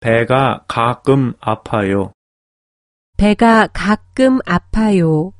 배가 가끔 아파요. 배가 가끔 아파요.